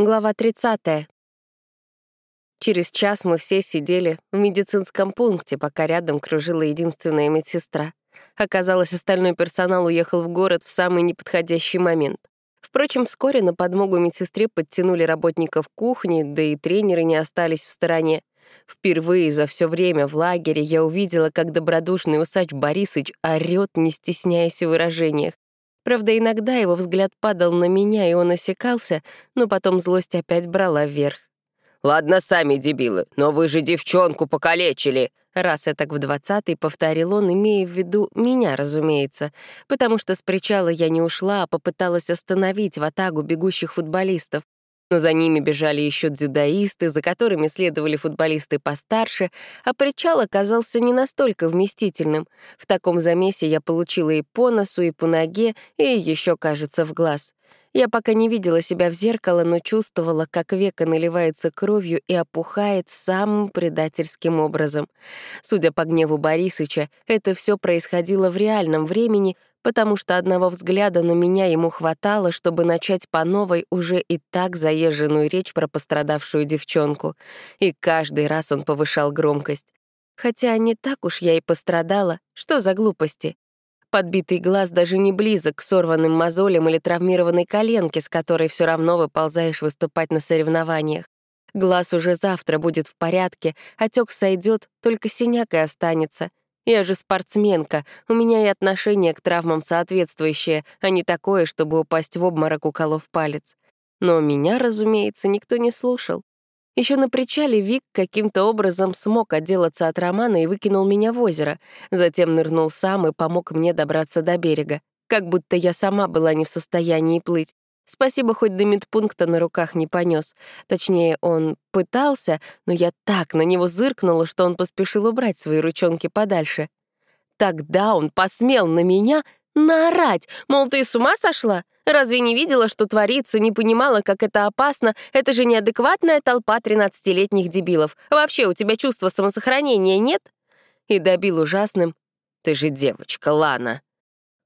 Глава 30. Через час мы все сидели в медицинском пункте, пока рядом кружила единственная медсестра. Оказалось, остальной персонал уехал в город в самый неподходящий момент. Впрочем, вскоре на подмогу медсестре подтянули работников кухни, да и тренеры не остались в стороне. Впервые за все время в лагере я увидела, как добродушный усач Борисыч орёт, не стесняясь в выражениях. Правда, иногда его взгляд падал на меня, и он осекался, но потом злость опять брала вверх. «Ладно, сами дебилы, но вы же девчонку покалечили!» Раз так в двадцатый повторил он, имея в виду меня, разумеется, потому что с причала я не ушла, а попыталась остановить в атагу бегущих футболистов но за ними бежали еще дзюдоисты, за которыми следовали футболисты постарше, а причал оказался не настолько вместительным. В таком замесе я получила и по носу, и по ноге, и еще, кажется, в глаз. Я пока не видела себя в зеркало, но чувствовала, как века наливается кровью и опухает самым предательским образом. Судя по гневу Борисыча, это все происходило в реальном времени — потому что одного взгляда на меня ему хватало, чтобы начать по новой уже и так заезженную речь про пострадавшую девчонку. И каждый раз он повышал громкость. Хотя не так уж я и пострадала. Что за глупости? Подбитый глаз даже не близок к сорванным мозолям или травмированной коленке, с которой все равно выползаешь выступать на соревнованиях. Глаз уже завтра будет в порядке, отек сойдет, только синяк и останется. Я же спортсменка, у меня и отношение к травмам соответствующее, а не такое, чтобы упасть в обморок, уколов палец. Но меня, разумеется, никто не слушал. Еще на причале Вик каким-то образом смог отделаться от Романа и выкинул меня в озеро, затем нырнул сам и помог мне добраться до берега, как будто я сама была не в состоянии плыть. Спасибо, хоть до медпункта на руках не понес. Точнее, он пытался, но я так на него зыркнула, что он поспешил убрать свои ручонки подальше. Тогда он посмел на меня наорать, мол, ты с ума сошла? Разве не видела, что творится, не понимала, как это опасно? Это же неадекватная толпа 13-летних дебилов. Вообще, у тебя чувства самосохранения нет? И добил ужасным. Ты же девочка, Лана.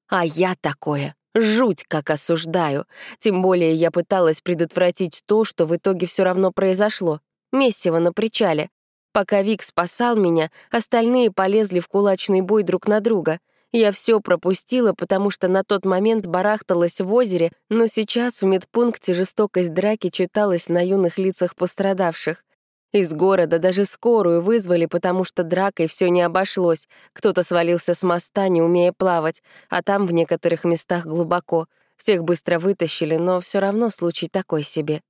А я такое Жуть, как осуждаю. Тем более я пыталась предотвратить то, что в итоге все равно произошло. Мессиво на причале. Пока Вик спасал меня, остальные полезли в кулачный бой друг на друга. Я все пропустила, потому что на тот момент барахталась в озере, но сейчас в медпункте жестокость драки читалась на юных лицах пострадавших. Из города даже скорую вызвали, потому что дракой все не обошлось. Кто-то свалился с моста, не умея плавать, а там в некоторых местах глубоко. Всех быстро вытащили, но все равно случай такой себе.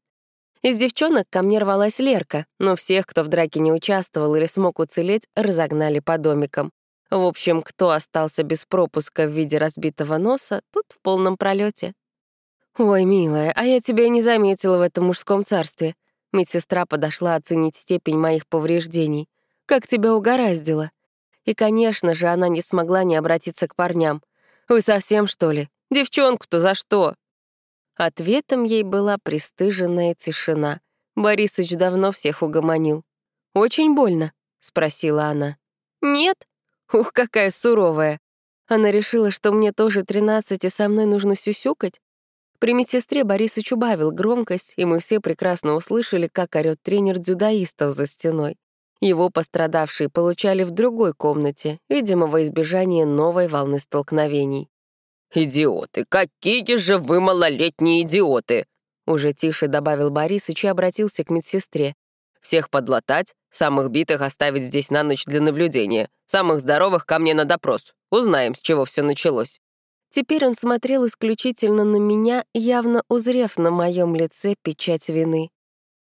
Из девчонок ко мне рвалась Лерка, но всех, кто в драке не участвовал или смог уцелеть, разогнали по домикам. В общем, кто остался без пропуска в виде разбитого носа, тут в полном пролете. «Ой, милая, а я тебя не заметила в этом мужском царстве», Медсестра подошла оценить степень моих повреждений. «Как тебя угораздило?» И, конечно же, она не смогла не обратиться к парням. «Вы совсем, что ли? Девчонку-то за что?» Ответом ей была пристыженная тишина. Борисыч давно всех угомонил. «Очень больно?» — спросила она. «Нет? Ух, какая суровая!» Она решила, что мне тоже тринадцать, и со мной нужно сюсюкать? При медсестре Борисыч убавил громкость, и мы все прекрасно услышали, как орёт тренер дзюдоистов за стеной. Его пострадавшие получали в другой комнате, видимо, во избежание новой волны столкновений. «Идиоты! Какие же вы малолетние идиоты!» Уже тише добавил Борисыч и обратился к медсестре. «Всех подлатать, самых битых оставить здесь на ночь для наблюдения, самых здоровых ко мне на допрос. Узнаем, с чего все началось». Теперь он смотрел исключительно на меня, явно узрев на моем лице печать вины.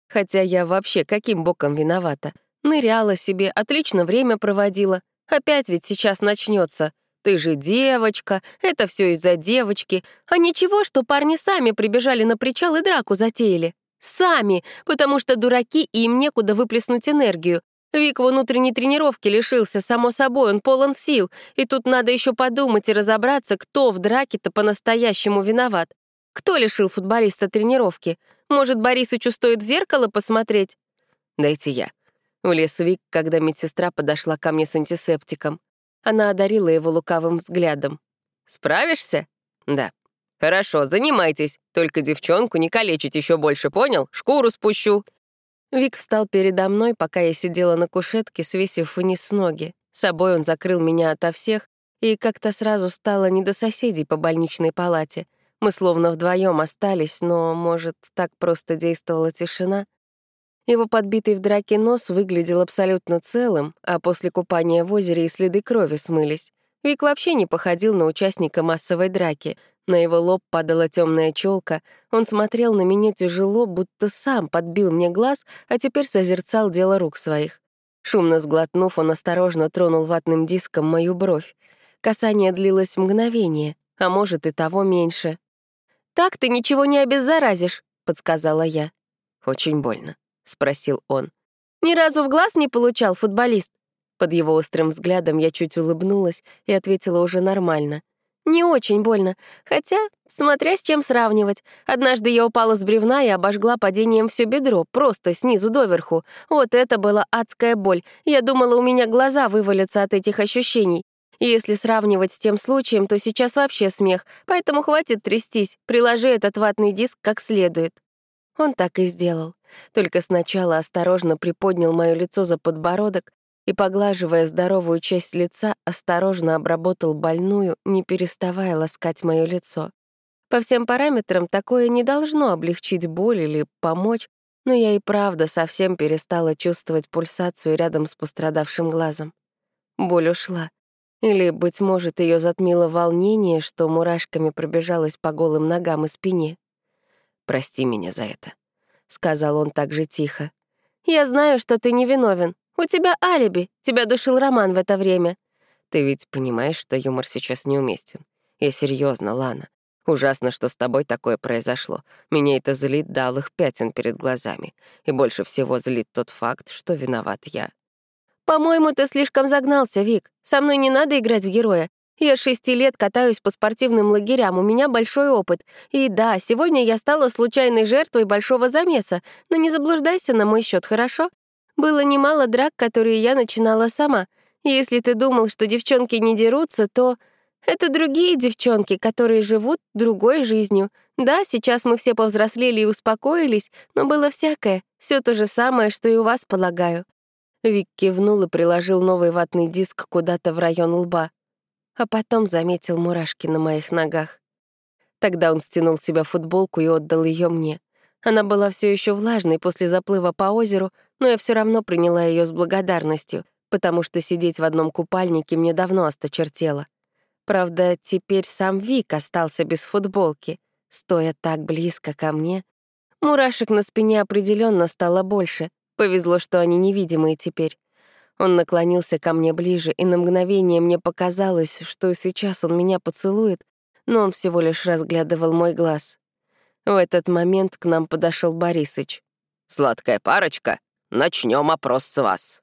Хотя я вообще каким боком виновата? Ныряла себе, отлично время проводила. Опять ведь сейчас начнется. Ты же девочка, это все из-за девочки. А ничего, что парни сами прибежали на причал и драку затеяли. Сами, потому что дураки, и им некуда выплеснуть энергию. Вик в внутренней тренировки лишился, само собой, он полон сил, и тут надо еще подумать и разобраться, кто в драке-то по-настоящему виноват. Кто лишил футболиста тренировки? Может, Борисычу стоит в зеркало посмотреть? Дайте я. Влез Вик, когда медсестра подошла ко мне с антисептиком. Она одарила его лукавым взглядом. «Справишься?» «Да». «Хорошо, занимайтесь. Только девчонку не калечить еще больше, понял? Шкуру спущу». Вик встал передо мной, пока я сидела на кушетке, свесив вниз ноги. Собой он закрыл меня ото всех, и как-то сразу стало не до соседей по больничной палате. Мы словно вдвоем остались, но, может, так просто действовала тишина. Его подбитый в драке нос выглядел абсолютно целым, а после купания в озере и следы крови смылись. Вик вообще не походил на участника массовой драки. На его лоб падала темная челка. Он смотрел на меня тяжело, будто сам подбил мне глаз, а теперь созерцал дело рук своих. Шумно сглотнув, он осторожно тронул ватным диском мою бровь. Касание длилось мгновение, а может и того меньше. «Так ты ничего не обеззаразишь», — подсказала я. «Очень больно», — спросил он. «Ни разу в глаз не получал футболист?» Под его острым взглядом я чуть улыбнулась и ответила уже нормально. «Не очень больно. Хотя, смотря с чем сравнивать. Однажды я упала с бревна и обожгла падением все бедро, просто снизу доверху. Вот это была адская боль. Я думала, у меня глаза вывалятся от этих ощущений. Если сравнивать с тем случаем, то сейчас вообще смех, поэтому хватит трястись, приложи этот ватный диск как следует. Он так и сделал. Только сначала осторожно приподнял мое лицо за подбородок и, поглаживая здоровую часть лица, осторожно обработал больную, не переставая ласкать мое лицо. По всем параметрам такое не должно облегчить боль или помочь, но я и правда совсем перестала чувствовать пульсацию рядом с пострадавшим глазом. Боль ушла. Или, быть может, ее затмило волнение, что мурашками пробежалось по голым ногам и спине. «Прости меня за это», — сказал он так же тихо. «Я знаю, что ты невиновен. У тебя алиби. Тебя душил Роман в это время». «Ты ведь понимаешь, что юмор сейчас неуместен. Я серьезно, Лана. Ужасно, что с тобой такое произошло. Меня это злит до алых пятен перед глазами. И больше всего злит тот факт, что виноват я. «По-моему, ты слишком загнался, Вик. Со мной не надо играть в героя. Я шести лет катаюсь по спортивным лагерям, у меня большой опыт. И да, сегодня я стала случайной жертвой большого замеса, но не заблуждайся на мой счет, хорошо? Было немало драк, которые я начинала сама. Если ты думал, что девчонки не дерутся, то... Это другие девчонки, которые живут другой жизнью. Да, сейчас мы все повзрослели и успокоились, но было всякое. Все то же самое, что и у вас, полагаю. Вик кивнул и приложил новый ватный диск куда-то в район лба. А потом заметил мурашки на моих ногах. Тогда он стянул с себя футболку и отдал ее мне. Она была все еще влажной после заплыва по озеру, но я все равно приняла ее с благодарностью, потому что сидеть в одном купальнике мне давно осточертело. Правда, теперь сам Вик остался без футболки, стоя так близко ко мне. Мурашек на спине определенно стало больше, Повезло, что они невидимые теперь. Он наклонился ко мне ближе, и на мгновение мне показалось, что сейчас он меня поцелует, но он всего лишь разглядывал мой глаз. В этот момент к нам подошел Борисыч. «Сладкая парочка, начнем опрос с вас».